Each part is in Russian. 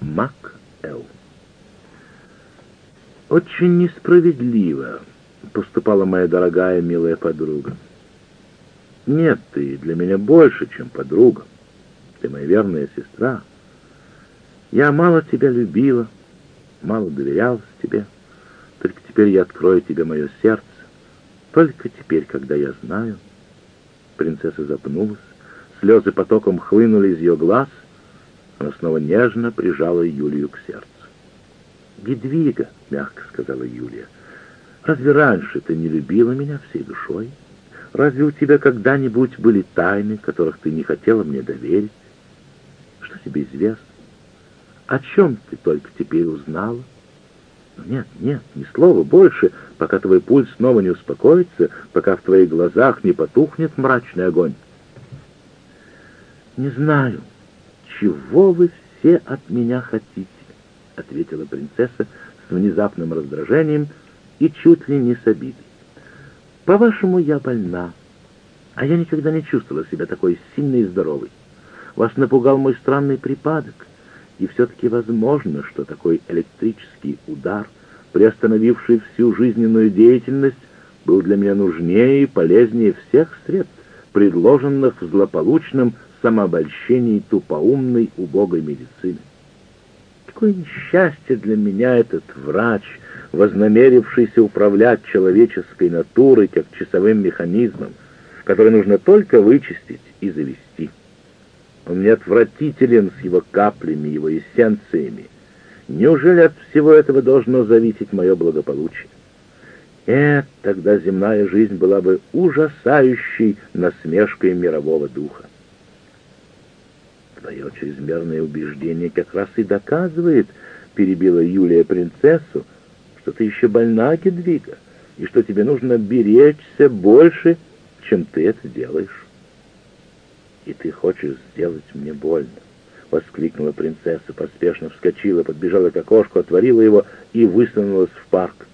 Мак Эл. Очень несправедливо поступала моя дорогая, милая подруга. Нет, ты для меня больше, чем подруга. Ты моя верная сестра. Я мало тебя любила, мало доверялась тебе. Только теперь я открою тебе мое сердце. Только теперь, когда я знаю. Принцесса запнулась, слезы потоком хлынули из ее глаз. Она снова нежно прижала Юлию к сердцу. «Гедвига», — мягко сказала Юлия, — «разве раньше ты не любила меня всей душой? Разве у тебя когда-нибудь были тайны, которых ты не хотела мне доверить? Что тебе известно? О чем ты только теперь узнала? Нет, нет, ни слова больше, пока твой пульс снова не успокоится, пока в твоих глазах не потухнет мрачный огонь. Не знаю, чего вы все от меня хотите, ответила принцесса с внезапным раздражением и чуть ли не с обидой. По-вашему, я больна, а я никогда не чувствовала себя такой сильной и здоровой. Вас напугал мой странный припадок — и все-таки возможно, что такой электрический удар, приостановивший всю жизненную деятельность, был для меня нужнее и полезнее всех средств, предложенных в злополучном самообольщении тупоумной убогой медицины. Какое несчастье для меня этот врач, вознамерившийся управлять человеческой натурой как часовым механизмом, который нужно только вычистить и завести. Он мне отвратителен с его каплями, его эссенциями. Неужели от всего этого должно зависеть мое благополучие? Нет, тогда земная жизнь была бы ужасающей насмешкой мирового духа. Твое чрезмерное убеждение как раз и доказывает, перебила Юлия принцессу, что ты еще больна, Гедвига, и что тебе нужно беречься больше, чем ты это делаешь и ты хочешь сделать мне больно!» — воскликнула принцесса, поспешно вскочила, подбежала к окошку, отворила его и высунулась в парк.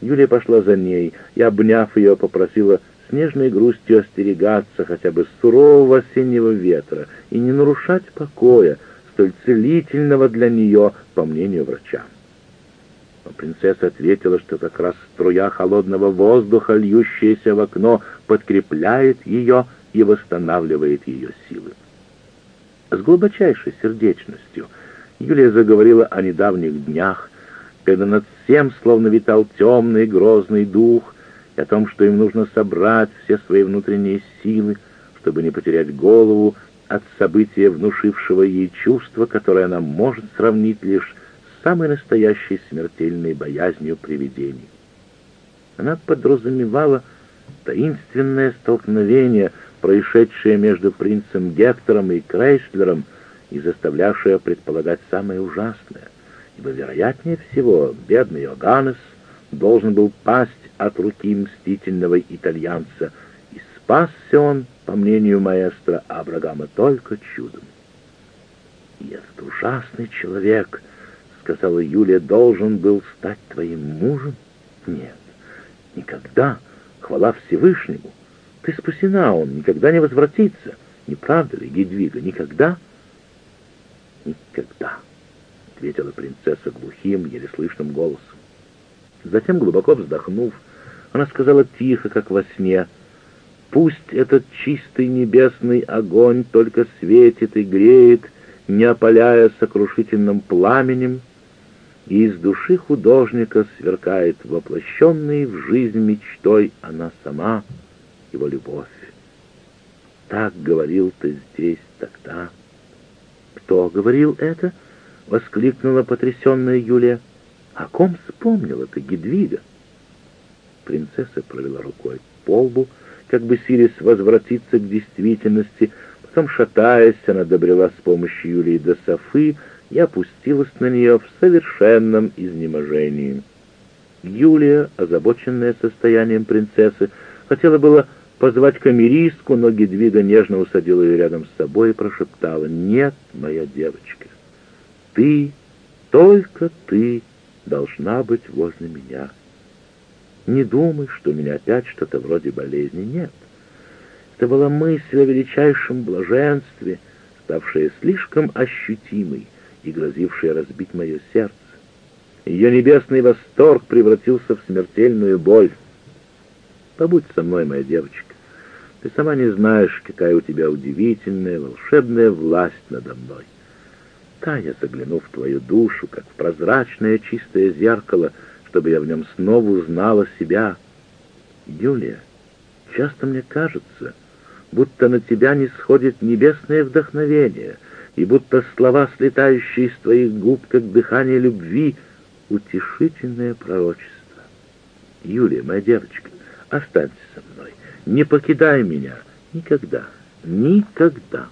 Юлия пошла за ней и, обняв ее, попросила с нежной грустью остерегаться хотя бы сурового осеннего ветра и не нарушать покоя, столь целительного для нее, по мнению врача. Но принцесса ответила, что как раз струя холодного воздуха, льющаяся в окно, подкрепляет ее и восстанавливает ее силы. С глубочайшей сердечностью Юлия заговорила о недавних днях, когда над всем словно витал темный грозный дух, и о том, что им нужно собрать все свои внутренние силы, чтобы не потерять голову от события, внушившего ей чувство, которое она может сравнить лишь с самой настоящей смертельной боязнью привидений. Она подразумевала таинственное столкновение — происшедшее между принцем Гектором и Крейслером и заставлявшее предполагать самое ужасное, ибо, вероятнее всего, бедный Оганес должен был пасть от руки мстительного итальянца, и спасся он, по мнению маэстро Абрагама, только чудом. «И этот ужасный человек, — сказала Юлия, — должен был стать твоим мужем? Нет, никогда, хвала Всевышнему!» Ты спасена, он никогда не возвратится. Не правда ли, Гедвига, никогда? Никогда, ответила принцесса глухим, еле слышным голосом. Затем, глубоко вздохнув, она сказала тихо, как во сне, «Пусть этот чистый небесный огонь только светит и греет, не опаляя сокрушительным пламенем, и из души художника сверкает воплощенной в жизнь мечтой она сама» его любовь. Так говорил ты здесь тогда. Кто говорил это? воскликнула потрясенная Юлия. О ком вспомнила ты, Гедвига? Принцесса провела рукой по лбу, как бы силясь возвратиться к действительности, потом, шатаясь, она добрела с помощью Юлии до Софы и опустилась на нее в совершенном изнеможении. Юлия, озабоченная состоянием принцессы, хотела было позвать камеристку, но Гедвига нежно усадила ее рядом с собой и прошептала, «Нет, моя девочка, ты, только ты должна быть возле меня. Не думай, что у меня опять что-то вроде болезни. Нет. Это была мысль о величайшем блаженстве, ставшая слишком ощутимой и грозившая разбить мое сердце. Ее небесный восторг превратился в смертельную боль. Побудь со мной, моя девочка. Ты сама не знаешь, какая у тебя удивительная, волшебная власть надо мной. Таня, загляну в твою душу, как в прозрачное чистое зеркало, чтобы я в нем снова узнала себя. Юлия, часто мне кажется, будто на тебя не сходит небесное вдохновение, и будто слова, слетающие из твоих губ, как дыхание любви, утешительное пророчество. Юлия, моя девочка, останься со мной, не покидай меня никогда, никогда.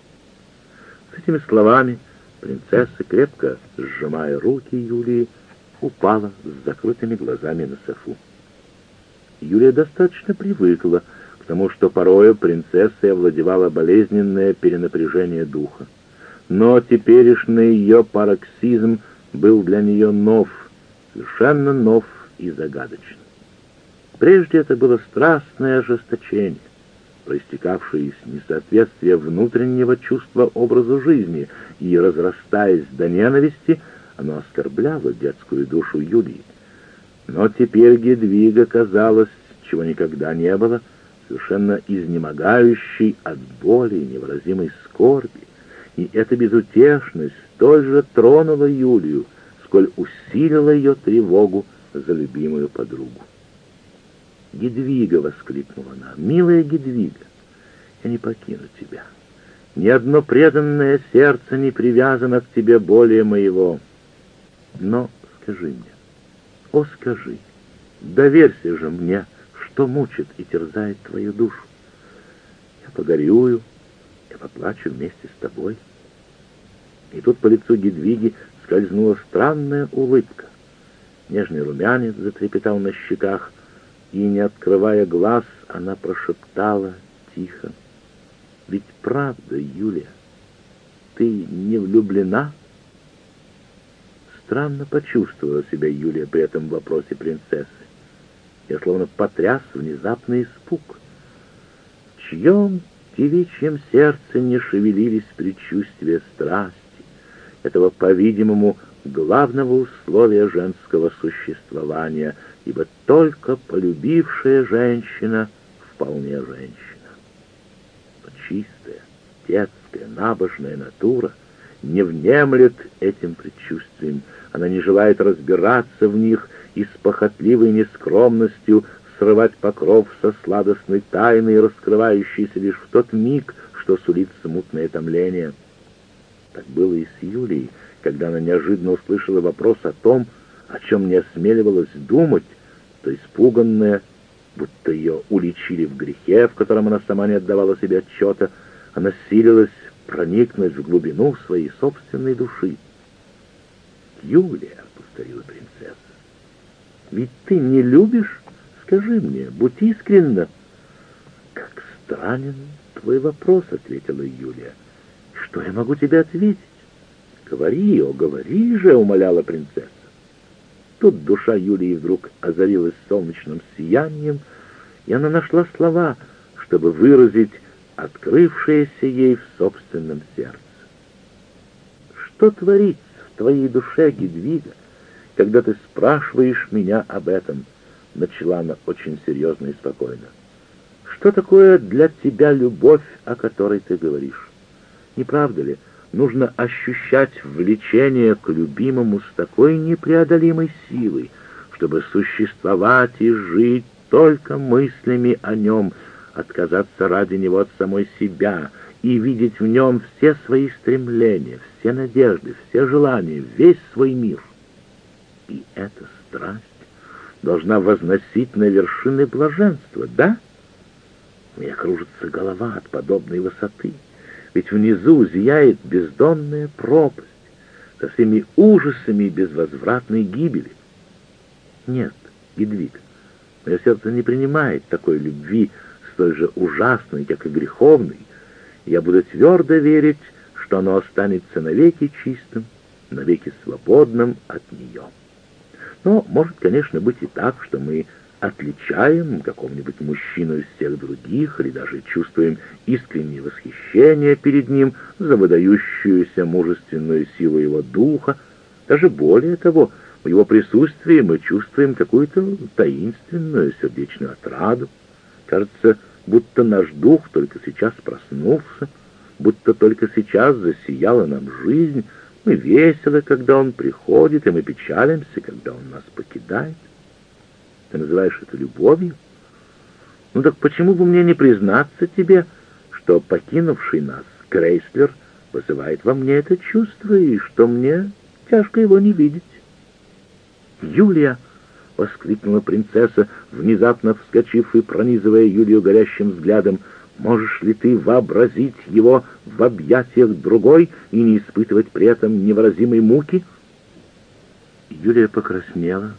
С этими словами принцесса, крепко сжимая руки Юлии, упала с закрытыми глазами на софу. Юлия достаточно привыкла к тому, что порою принцессой овладевало болезненное перенапряжение духа. Но теперешний ее пароксизм был для нее нов, совершенно нов и загадочен. Прежде это было страстное ожесточение, проистекавшее из несоответствия внутреннего чувства образу жизни, и, разрастаясь до ненависти, оно оскорбляло детскую душу Юлии. Но теперь Гедвига казалось, чего никогда не было, совершенно изнемогающей от боли и невыразимой скорби, и эта безутешность столь же тронула Юлию, сколь усилила ее тревогу за любимую подругу. «Гедвига!» — воскликнула она. «Милая Гедвига! Я не покину тебя. Ни одно преданное сердце не привязано к тебе более моего. Но скажи мне, о, скажи, доверься же мне, что мучит и терзает твою душу. Я погорюю, я поплачу вместе с тобой». И тут по лицу Гедвиги скользнула странная улыбка. Нежный румянец затрепетал на щеках, и, не открывая глаз, она прошептала тихо. «Ведь правда, Юлия, ты не влюблена?» Странно почувствовала себя Юлия при этом вопросе принцессы. Я словно потряс внезапный испуг. В чьем девичьем сердце не шевелились предчувствия страсти, этого, по-видимому, главного условия женского существования, ибо только полюбившая женщина вполне женщина. Но чистая, детская, набожная натура не внемлет этим предчувствием, она не желает разбираться в них и с похотливой нескромностью срывать покров со сладостной тайной, раскрывающейся лишь в тот миг, что сулит смутное томление. Так было и с Юлией, когда она неожиданно услышала вопрос о том, о чем не осмеливалась думать, то испуганная, будто ее уличили в грехе, в котором она сама не отдавала себе отчета, она силилась проникнуть в глубину своей собственной души. «Юлия», — повторила принцесса, — «ведь ты не любишь? Скажи мне, будь искренна». «Как странен твой вопрос», — ответила Юлия. «Что я могу тебе ответить?» «Говори, о, говори же!» — умоляла принцесса. Тут душа Юлии вдруг озарилась солнечным сиянием, и она нашла слова, чтобы выразить открывшееся ей в собственном сердце. «Что творится твоей душе, Гедвига, когда ты спрашиваешь меня об этом?» — начала она очень серьезно и спокойно. «Что такое для тебя любовь, о которой ты говоришь? Не правда ли, нужно ощущать влечение к любимому с такой непреодолимой силой, чтобы существовать и жить только мыслями о нем, отказаться ради него от самой себя и видеть в нем все свои стремления, все надежды, все желания, весь свой мир. И эта страсть должна возносить на вершины блаженства, да? У меня кружится голова от подобной высоты ведь внизу зияет бездонная пропасть со всеми ужасами безвозвратной гибели. Нет, Гедвиг, мое сердце не принимает такой любви, столь же ужасной, как и греховной. Я буду твердо верить, что оно останется навеки чистым, навеки свободным от нее. Но может, конечно, быть и так, что мы отличаем какого-нибудь мужчину из всех других или даже чувствуем искреннее восхищение перед ним за выдающуюся мужественную силу его духа. Даже более того, в его присутствии мы чувствуем какую-то таинственную сердечную отраду. Кажется, будто наш дух только сейчас проснулся, будто только сейчас засияла нам жизнь. Мы веселы, когда он приходит, и мы печалимся, когда он нас покидает. Ты называешь это любовью? Ну так почему бы мне не признаться тебе, что покинувший нас Крейслер вызывает во мне это чувство, и что мне тяжко его не видеть? Юлия! — воскликнула принцесса, внезапно вскочив и пронизывая Юлию горящим взглядом. «Можешь ли ты вообразить его в объятиях другой и не испытывать при этом невыразимой муки?» Юлия покраснела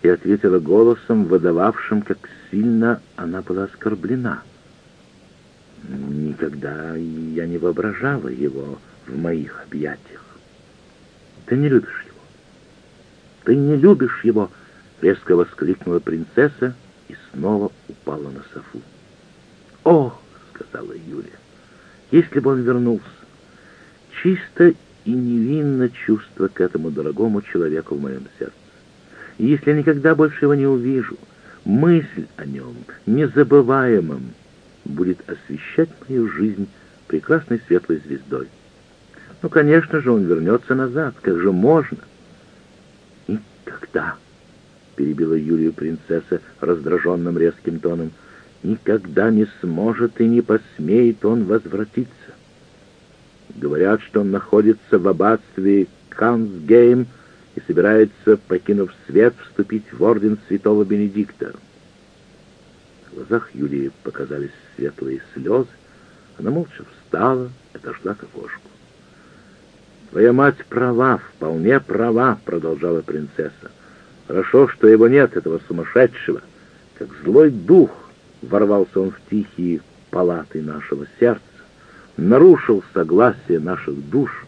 и ответила голосом, выдававшим, как сильно она была оскорблена. «Никогда я не воображала его в моих объятиях. Ты не любишь его. Ты не любишь его!» Резко воскликнула принцесса и снова упала на софу. «О!» — сказала Юля. «Если бы он вернулся! Чисто и невинно чувство к этому дорогому человеку в моем сердце. И если я никогда больше его не увижу, мысль о нем, незабываемом, будет освещать мою жизнь прекрасной светлой звездой. Ну, конечно же, он вернется назад. Как же можно? И когда?» — перебила Юлию принцесса раздраженным резким тоном. «Никогда не сможет и не посмеет он возвратиться. Говорят, что он находится в аббатстве Кансгейм и собирается, покинув свет, вступить в орден святого Бенедикта». В глазах Юлии показались светлые слезы. Она молча встала и отошла к окошку. «Твоя мать права, вполне права», — продолжала принцесса. Хорошо, что его нет, этого сумасшедшего. Как злой дух ворвался он в тихие палаты нашего сердца, нарушил согласие наших душ,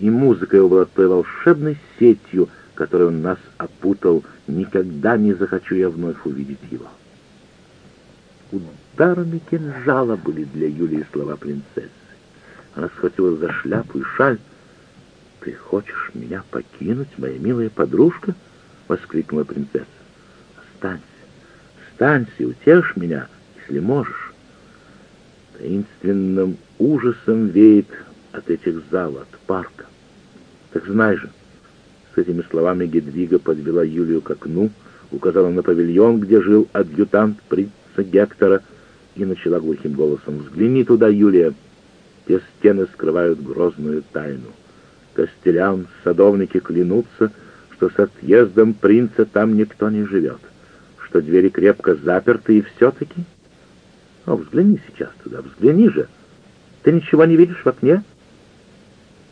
и музыка его была той волшебной сетью, которой он нас опутал. Никогда не захочу я вновь увидеть его. Ударами кинжала были для Юлии слова принцессы. Она схватила за шляпу и шаль. «Ты хочешь меня покинуть, моя милая подружка?» Воскликнула принцесса. «Останься, останься утешь меня, если можешь». Таинственным ужасом веет от этих зал, от парка. Так знай же, с этими словами Гедвига подвела Юлию к окну, указала на павильон, где жил адъютант принца Гектора, и начала глухим голосом «Взгляни туда, Юлия!» Те стены скрывают грозную тайну. Костелян, садовники клянутся, что с отъездом принца там никто не живет, что двери крепко заперты и все-таки... О, взгляни сейчас туда, взгляни же. Ты ничего не видишь в окне?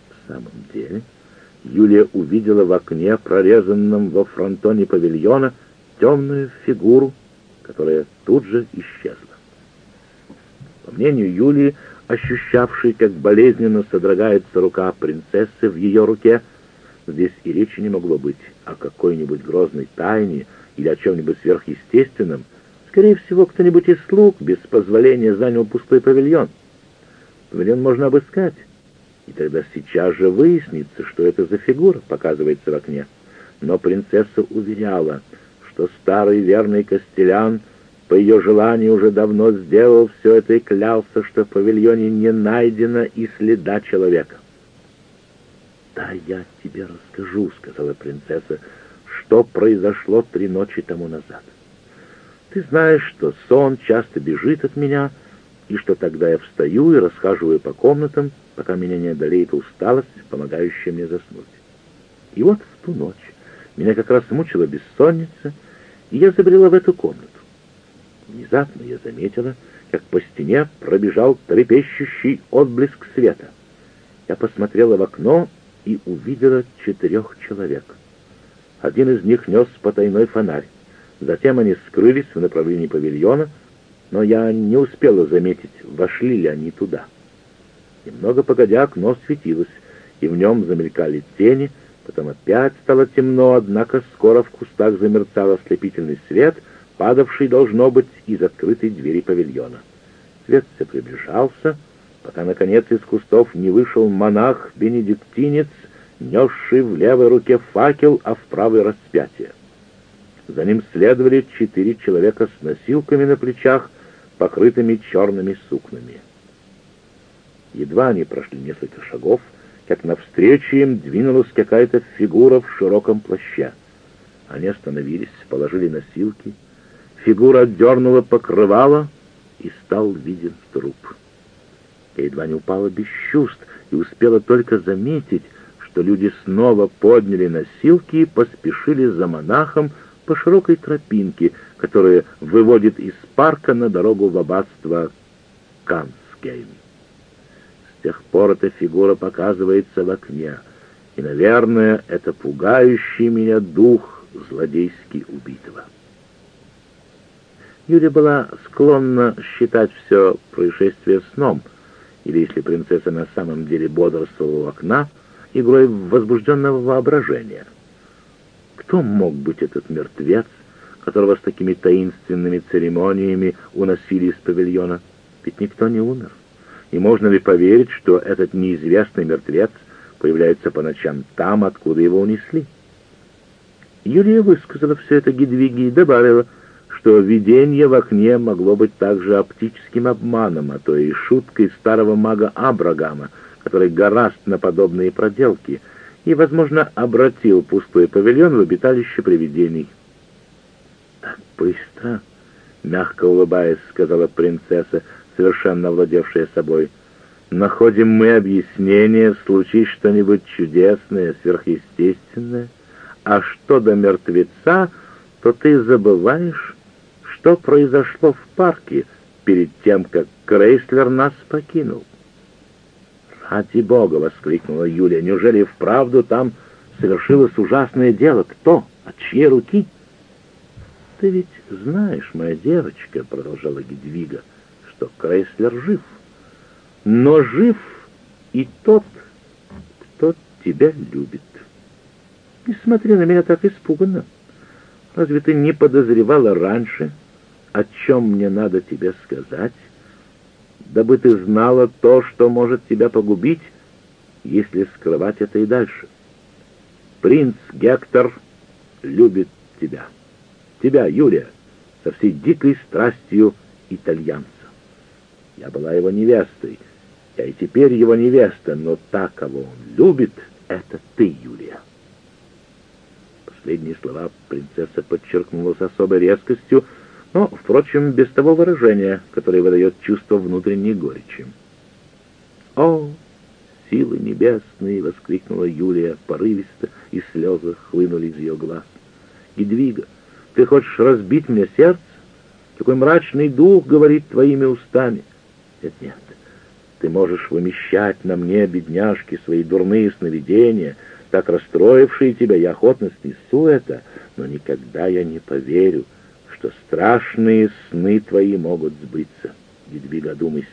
В самом деле, Юлия увидела в окне, прорезанном во фронтоне павильона, темную фигуру, которая тут же исчезла. По мнению Юлии, ощущавшей, как болезненно содрогается рука принцессы в ее руке, Здесь и речи не могло быть о какой-нибудь грозной тайне или о чем-нибудь сверхъестественном. Скорее всего, кто-нибудь из слуг без позволения занял пустой павильон. Павильон можно обыскать, и тогда сейчас же выяснится, что это за фигура показывается в окне. Но принцесса уверяла, что старый верный Костелян по ее желанию уже давно сделал все это и клялся, что в павильоне не найдено и следа человека. «Да, я тебе расскажу», — сказала принцесса, — «что произошло три ночи тому назад. Ты знаешь, что сон часто бежит от меня, и что тогда я встаю и расхаживаю по комнатам, пока меня не одолеет усталость, помогающая мне заснуть. И вот в ту ночь меня как раз мучила бессонница, и я забрела в эту комнату. Внезапно я заметила, как по стене пробежал трепещущий отблеск света. Я посмотрела в окно и увидела четырех человек. Один из них нес потайной фонарь. Затем они скрылись в направлении павильона, но я не успела заметить, вошли ли они туда. Немного погодя, окно светилось, и в нем замелькали тени, потом опять стало темно, однако скоро в кустах замерцал ослепительный свет, падавший, должно быть, из открытой двери павильона. Свет все приближался, пока, наконец, из кустов не вышел монах-бенедиктинец, несший в левой руке факел, а в правой распятие. За ним следовали четыре человека с носилками на плечах, покрытыми черными сукнами. Едва они прошли несколько шагов, как навстречу им двинулась какая-то фигура в широком плаще. Они остановились, положили носилки. Фигура дернула покрывало, и стал виден труп. Я едва не упала без чувств и успела только заметить, что люди снова подняли носилки и поспешили за монахом по широкой тропинке, которая выводит из парка на дорогу в аббатство Канскейм. С тех пор эта фигура показывается в окне, и, наверное, это пугающий меня дух злодейски убитого. Юля была склонна считать все происшествие сном, или, если принцесса на самом деле бодрствовала у окна, игрой возбужденного воображения. Кто мог быть этот мертвец, которого с такими таинственными церемониями уносили из павильона? Ведь никто не умер. И можно ли поверить, что этот неизвестный мертвец появляется по ночам там, откуда его унесли? Юлия высказала все это Гедвиге и добавила, что видение в окне могло быть также оптическим обманом, а то и шуткой старого мага Абрагама, который гораст на подобные проделки и, возможно, обратил пустой павильон в обиталище привидений. «Так быстро!» — мягко улыбаясь, сказала принцесса, совершенно владевшая собой. «Находим мы объяснение, случись что-нибудь чудесное, сверхъестественное, а что до мертвеца, то ты забываешь, что произошло в парке перед тем, как Крейслер нас покинул». «Ради бога!» — воскликнула Юлия. «Неужели вправду там совершилось ужасное дело? Кто? От чьей руки?» «Ты ведь знаешь, моя девочка», — продолжала Гедвига, — что Крейслер жив. Но жив и тот, кто тебя любит. Не смотри на меня так испуганно. Разве ты не подозревала раньше, о чем мне надо тебе сказать, дабы ты знала то, что может тебя погубить, если скрывать это и дальше? Принц Гектор любит тебя. Тебя, Юлия, со всей дикой страстью итальянца. Я была его невестой. Я и теперь его невеста, но та, кого он любит, это ты, Юлия. Последние слова принцесса подчеркнула с особой резкостью, но, впрочем, без того выражения, которое выдает чувство внутренней горечи. «О, силы небесные!» — воскликнула Юлия порывисто, и слезы хлынули из ее глаз. «Гедвига, ты хочешь разбить мне сердце? Какой мрачный дух говорит твоими устами!» Нет, нет, ты можешь вымещать на мне, бедняжки, свои дурные сновидения, так расстроившие тебя, я охотно снесу это, но никогда я не поверю, что страшные сны твои могут сбыться. Едвига, думайся,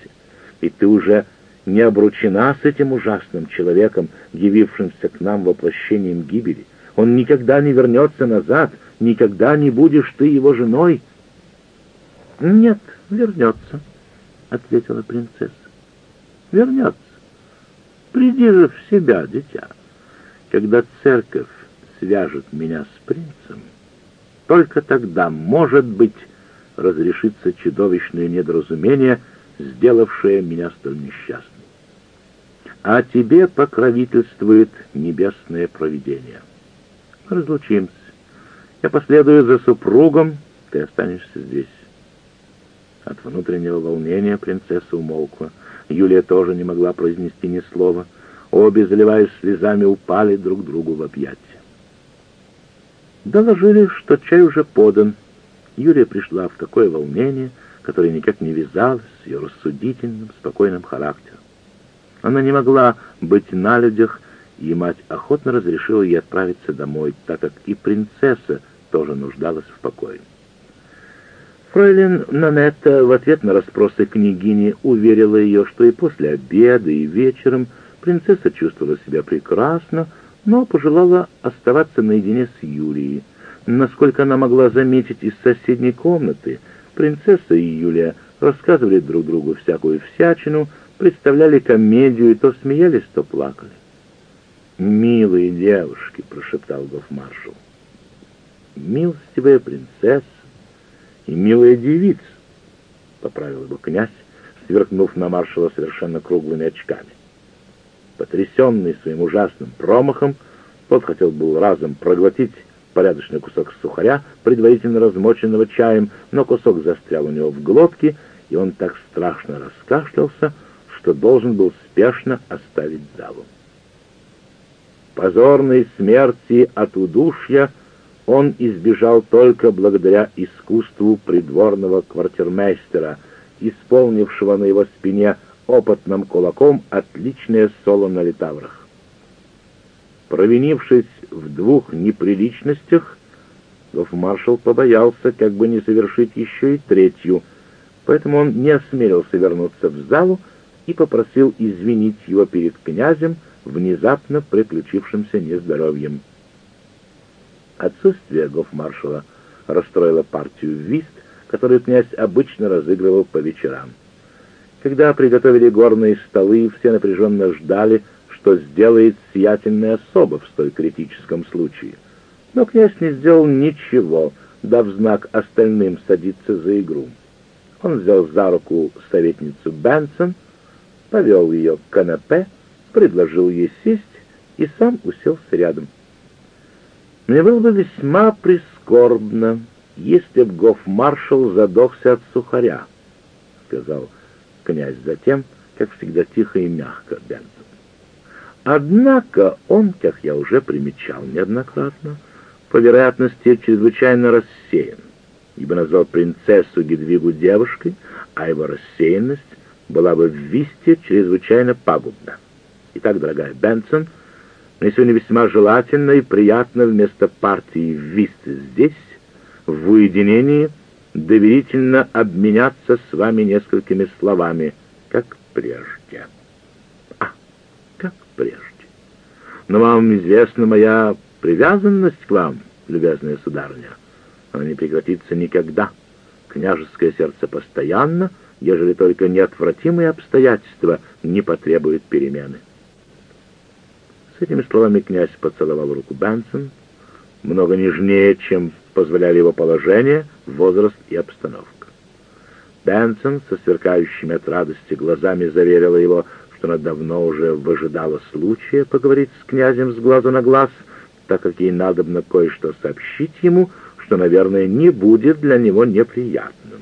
ведь ты уже не обручена с этим ужасным человеком, явившимся к нам воплощением гибели. Он никогда не вернется назад, никогда не будешь ты его женой. Нет, вернется. — ответила принцесса. «Вернется. Приди же в себя, дитя. Когда церковь свяжет меня с принцем, только тогда, может быть, разрешится чудовищное недоразумение, сделавшее меня столь несчастной. А тебе покровительствует небесное провидение. Разлучимся. Я последую за супругом, ты останешься здесь. От внутреннего волнения принцесса умолкла. Юлия тоже не могла произнести ни слова. Обе, заливаясь слезами, упали друг другу в объятия. Доложили, что чай уже подан. Юлия пришла в такое волнение, которое никак не вязалось с ее рассудительным, спокойным характером. Она не могла быть на людях, и мать охотно разрешила ей отправиться домой, так как и принцесса тоже нуждалась в покое. Фройлен Нанетта в ответ на расспросы княгини уверила ее, что и после обеда, и вечером принцесса чувствовала себя прекрасно, но пожелала оставаться наедине с Юлией. Насколько она могла заметить из соседней комнаты, принцесса и Юлия рассказывали друг другу всякую всячину, представляли комедию и то смеялись, то плакали. «Милые девушки», — прошептал гофмаршал, — «милостивая принцесса и милая девица», — поправил его князь, сверкнув на маршала совершенно круглыми очками. Потрясенный своим ужасным промахом, тот хотел был разом проглотить порядочный кусок сухаря, предварительно размоченного чаем, но кусок застрял у него в глотке, и он так страшно раскашлялся, что должен был спешно оставить залу. Позорной смерти от удушья он избежал только благодаря искусству придворного квартирмейстера, исполнившего на его спине опытным кулаком отличное соло на литаврах. Провинившись в двух неприличностях, гофмаршал побоялся, как бы не совершить еще и третью, поэтому он не осмелился вернуться в залу и попросил извинить его перед князем внезапно приключившимся нездоровьем. Отсутствие гофмаршала расстроило партию в вист, которую князь обычно разыгрывал по вечерам. Когда приготовили горные столы, все напряженно ждали, что сделает сиятельная особа в столь критическом случае. Но князь не сделал ничего, дав знак остальным садиться за игру. Он взял за руку советницу Бенсон, повел ее к канапе, предложил ей сесть и сам уселся рядом. Мне было бы весьма прискорбно, если б гофмаршал задохся от сухаря, — сказал князь затем, как всегда тихо и мягко Бенсон. Однако он, как я уже примечал неоднократно, по вероятности чрезвычайно рассеян, ибо назвал принцессу Гедвигу девушкой, а его рассеянность была бы в Висте чрезвычайно пагубна. Итак, дорогая Бенсон, мне сегодня весьма желательно и приятно вместо партии в Висте здесь, в уединении, доверительно обменяться с вами несколькими словами, как прежде прежде. Но вам известна моя привязанность к вам, любезная сударыня. Она не прекратится никогда. Княжеское сердце постоянно, ежели только неотвратимые обстоятельства не потребуют перемены. С этими словами князь поцеловал руку Бенсон, много нежнее, чем позволяли его положение, возраст и обстановка. Бенсон со сверкающими от радости глазами заверила его, что она давно уже выжидала случая поговорить с князем с глазу на глаз, так как ей надобно кое-что сообщить ему, что, наверное, не будет для него неприятным.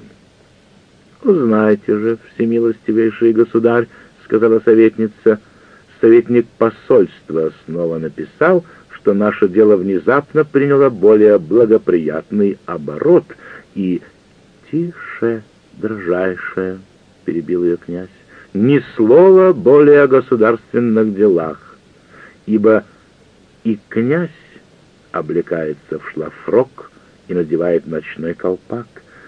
«Узнайте же, всемилостивейший государь», — сказала советница, — «советник посольства снова написал, что наше дело внезапно приняло более благоприятный оборот и...» «Тише, дрожайшая», — перебил ее князь ни слова более о государственных делах, ибо и князь облекается в шлафрок и надевает ночной колпак,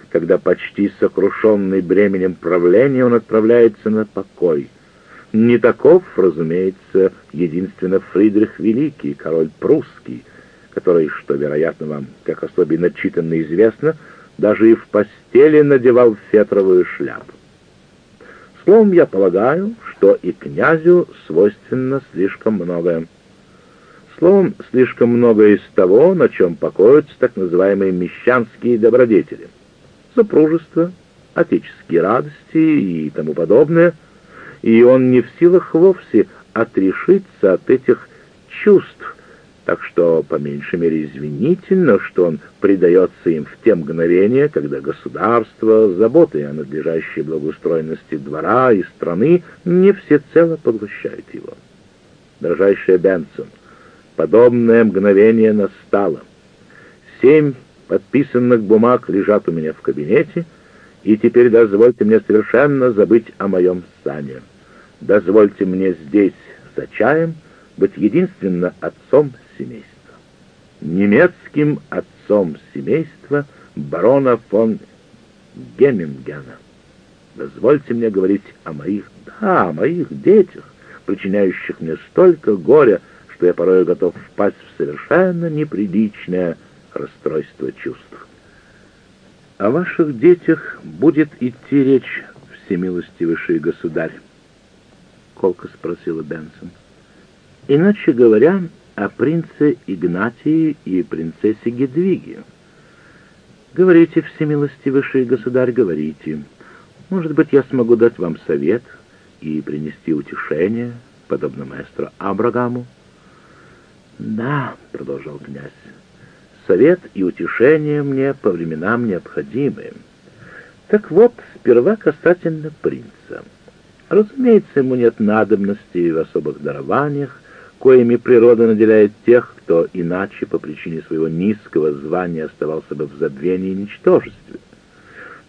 когда почти сокрушенный бременем правления он отправляется на покой. Не таков, разумеется, единственно Фридрих Великий, король прусский, который, что, вероятно, вам, как особенно читанно известно, даже и в постели надевал фетровую шляпу. Словом, я полагаю, что и князю свойственно слишком многое. Словом, слишком многое из того, на чем покоятся так называемые мещанские добродетели. Супружество, отеческие радости и тому подобное. И он не в силах вовсе отрешиться от этих чувств, так что, по меньшей мере, извинительно, что он предается им в те мгновения, когда государство, заботы о надлежащей благоустроенности двора и страны не всецело поглощают его. Дорожайшая Бенсон, подобное мгновение настало. Семь подписанных бумаг лежат у меня в кабинете, и теперь дозвольте мне совершенно забыть о моем сане. Дозвольте мне здесь за чаем быть единственно отцом семейства. Немецким отцом семейства барона фон Геммингена. Дозвольте мне говорить о моих, да, о моих детях, причиняющих мне столько горя, что я порой готов впасть в совершенно неприличное, расстройство чувств. «О ваших детях будет идти речь, всемилостивейший государь», — колко спросила Бенсон. «Иначе говоря, о принце Игнатии и принцессе Гедвиге. Говорите, всемилостивейший государь, говорите. Может быть, я смогу дать вам совет и принести утешение, подобно маэстро Абрагаму?» «Да», — продолжал князь, — «совет и утешение мне по временам необходимы. Так вот, сперва касательно принца. Разумеется, ему нет надобности в особых дарованиях, коими природа наделяет тех, кто иначе по причине своего низкого звания оставался бы в забвении и ничтожестве.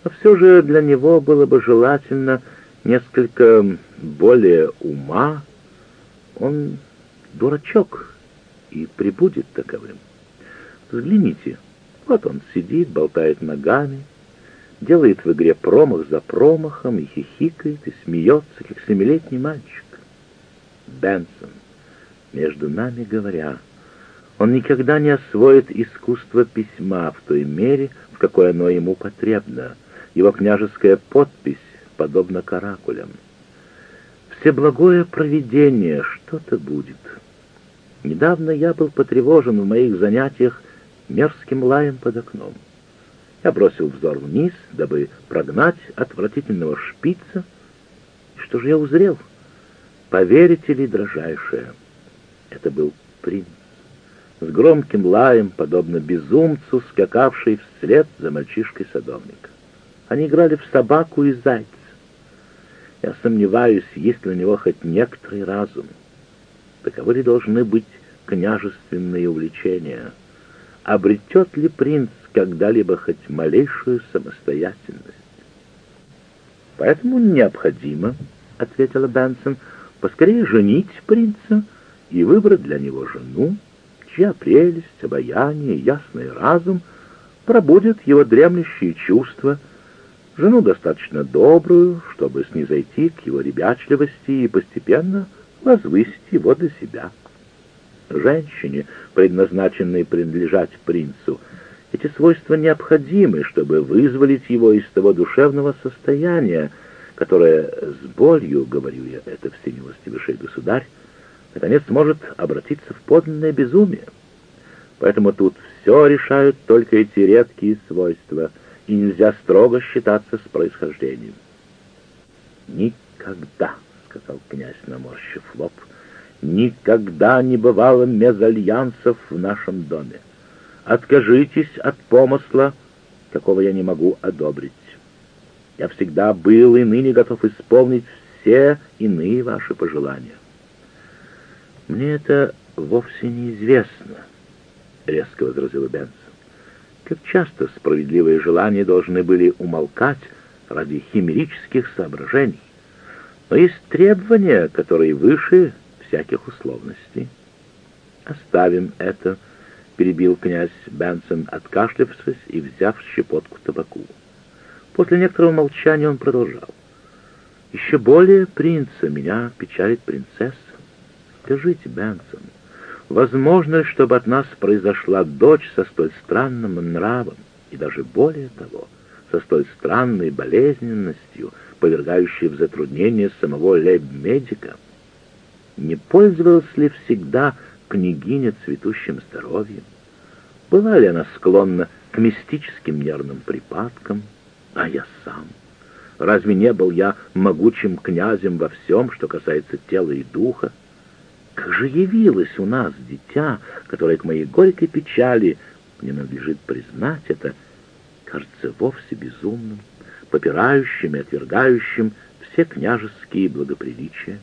Но все же для него было бы желательно несколько более ума. Он дурачок и прибудет таковым. Взгляните, вот он сидит, болтает ногами, делает в игре промах за промахом и хихикает, и смеется, как семилетний мальчик. Бенсон, между нами говоря, он никогда не освоит искусство письма в той мере, в какой оно ему потребно. Его княжеская подпись подобна каракулям. Всеблагое провидение что-то будет. Недавно я был потревожен в моих занятиях мерзким лаем под окном. Я бросил взор вниз, дабы прогнать отвратительного шпица. И что же я узрел? Поверите ли, дрожайшее, это был принц. С громким лаем, подобно безумцу, скакавший вслед за мальчишкой садовника. Они играли в собаку и зайца. Я сомневаюсь, есть ли у него хоть некоторый разум. Таковы ли должны быть княжественные увлечения? Обретет ли принц когда-либо хоть малейшую самостоятельность? «Поэтому необходимо, — ответила Бенсон, — поскорее женить принца и выбрать для него жену, чья прелесть, обаяние, ясный разум пробудет его дремлющие чувства, жену достаточно добрую, чтобы снизойти к его ребячливости и постепенно возвысить его до себя. Женщине, предназначенной принадлежать принцу, эти свойства необходимы, чтобы вызволить его из того душевного состояния, которое с болью, говорю я это всемилостивейший государь, наконец может обратиться в подлинное безумие. Поэтому тут все решают только эти редкие свойства, и нельзя строго считаться с происхождением. «Никогда», — сказал князь, наморщив лоб, — «никогда не бывало мезальянсов в нашем доме. Откажитесь от помысла, какого я не могу одобрить. Я всегда был и ныне готов исполнить все иные ваши пожелания. Мне это вовсе неизвестно, — резко возразила Бенсон. Как часто справедливые желания должны были умолкать ради химерических соображений. Но есть требования, которые выше всяких условностей. Оставим это, — перебил князь Бенсон, откашлявшись и взяв щепотку табаку. После некоторого молчания он продолжал. «Еще более принца меня печалит принцесса. Скажите, Бенсон, возможно ли, чтобы от нас произошла дочь со столь странным нравом, и даже более того, со столь странной болезненностью, повергающей в затруднение самого лейб-медика? Не пользовалась ли всегда княгиня цветущим здоровьем? Была ли она склонна к мистическим нервным припадкам? А я сам? Разве не был я могучим князем во всем, что касается тела и духа? Как же явилось у нас дитя, которое к моей горькой печали, мне надлежит признать это, кажется вовсе безумным, попирающим и отвергающим все княжеские благоприличия?